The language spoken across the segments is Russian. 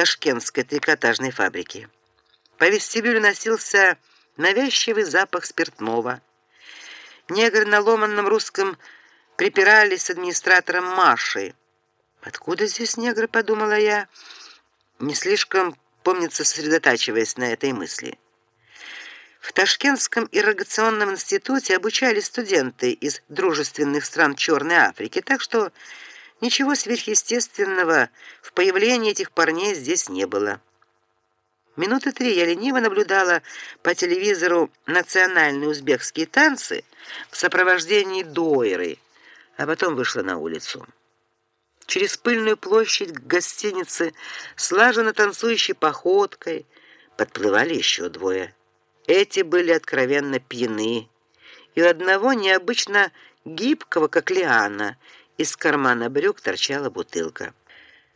ташкентской трикотажной фабрики. По вестибюлю носился навязчивый запах спиртного. Негры на ломаном русском припирались с администратором Машей. Откуда здесь негры, подумала я, не слишком, помнится, сосредотачиваясь на этой мысли. В Ташкентском ирригационном институте обучались студенты из дружественных стран Черной Африки, так что ничего сверхъестественного в появлении этих парней здесь не было. Минуты три я лениво наблюдала по телевизору национальные узбекские танцы в сопровождении дойры, а потом вышла на улицу. Через пыльную площадь к гостинице, слаженно танцующей походкой, подплывали еще двое. Эти были откровенно пьяны, и у одного необычно гибкого, как лиана, из кармана брюк торчала бутылка.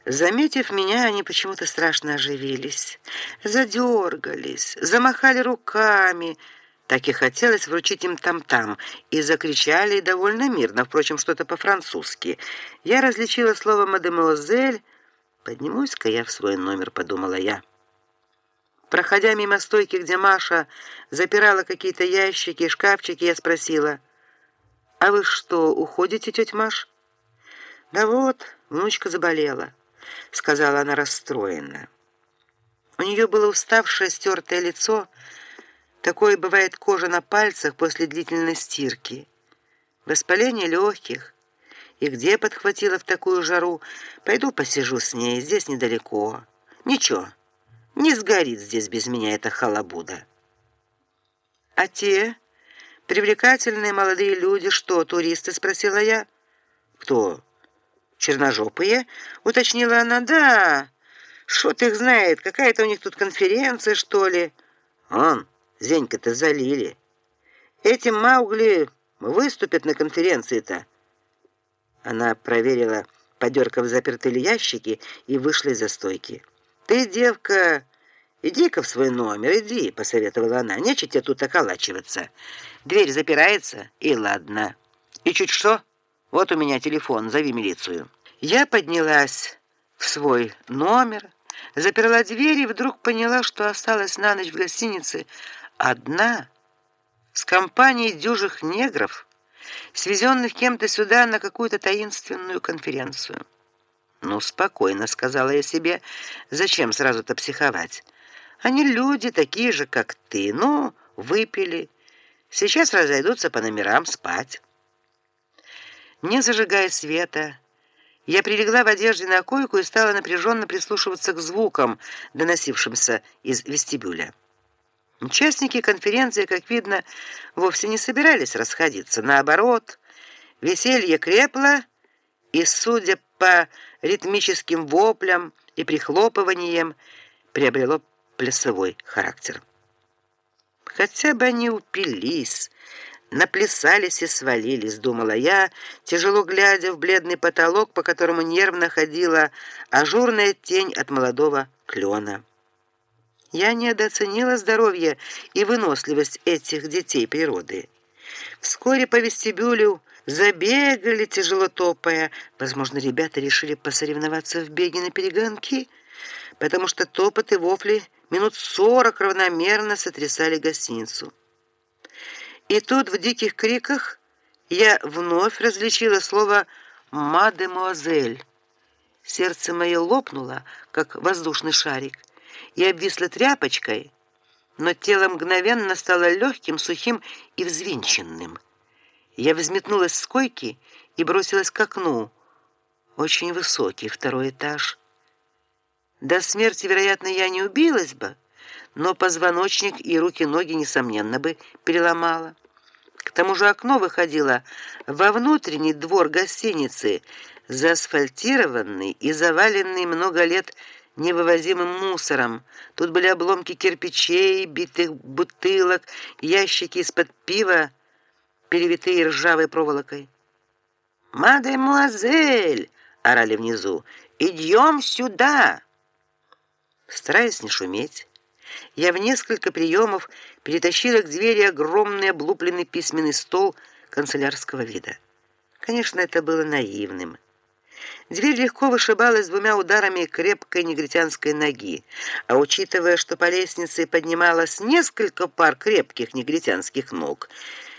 Заметив меня, они почему-то страшно оживились, задергались, замахали руками, так и хотелось вручить им там-там, и закричали довольно мирно, впрочем, что-то по-французски. Я различила слово мадемуазель. Поднимусь-ка я в свой номер, подумала я. Проходя мимо стойки, где Маша запирала какие-то ящики и шкафчики, я спросила: "А вы что, уходите, тетя Маш?" "Да вот, внучка заболела", сказала она расстроенно. У нее было уставшее, стертое лицо, Такое бывает кожа на пальцах после длительной стирки. Воспаление легких. И где подхватила в такую жару? Пойду посижу с ней, здесь недалеко. Ничего. Не сгорит здесь без меня эта халабуда. А те привлекательные молодые люди, что, туристы, спросила я. Кто? Черножопые? уточнила она. Да. Шот их знает, какая-то у них тут конференция, что ли? Он Зенька-то залили. Эти Маугли выступят на конференции-то. Она проверила, подергав запертые ящики, и вышла из-за стойки. Ты, девка, иди-ка в свой номер, иди, посоветовала она. Нечего тебе тут околачиваться. Дверь запирается, и ладно. И чуть что, вот у меня телефон, зови милицию. Я поднялась в свой номер, заперла дверь и вдруг поняла, что осталась на ночь в гостинице одна с компанией дюжих негров, свезенных кем-то сюда на какую-то таинственную конференцию. Ну, спокойно, сказала я себе. Зачем сразу-то психовать? Они люди такие же, как ты. Ну, выпили. Сейчас разойдутся по номерам спать. Не зажигая света, я прилегла в одежде на койку и стала напряженно прислушиваться к звукам, доносившимся из вестибюля. Участники конференции, как видно, вовсе не собирались расходиться, наоборот, веселье крепло, и, судя по ритмическим воплям и прихлопываниям, приобрело плясовой характер. Хотя бы они упились, наплясались и свалились, думала я, тяжело глядя в бледный потолок, по которому нервно ходила ажурная тень от молодого клена. Я недооценила здоровье и выносливость этих детей природы. Вскоре по вестибюлю забегали тяжело топая. Возможно, ребята решили посоревноваться в беге на перегонки, потому что топот и вопли минут сорок равномерно сотрясали гостиницу. И тут в диких криках я вновь различила слово мадемуазель. Сердце мое лопнуло, как воздушный шарик и обвисла тряпочкой, но тело мгновенно стало легким, сухим и взвинченным. Я взметнулась с койки и бросилась к окну. Очень высокий второй этаж. До смерти, вероятно, я не убилась бы, но позвоночник и руки-ноги несомненно бы переломала. К тому же окно выходило во внутренний двор гостиницы, заасфальтированный и заваленный много лет невывозимым мусором. Тут были обломки кирпичей, битых бутылок, ящики из-под пива, перевитые ржавой проволокой. "Мадемуазель!" орали внизу. "Идем сюда!" Стараясь не шуметь, я в несколько приемов перетащила к двери огромный облупленный письменный стол канцелярского вида. Конечно, это было наивным. Дверь легко вышибалась двумя ударами крепкой негритянской ноги, а учитывая, что по лестнице поднималось несколько пар крепких негритянских ног,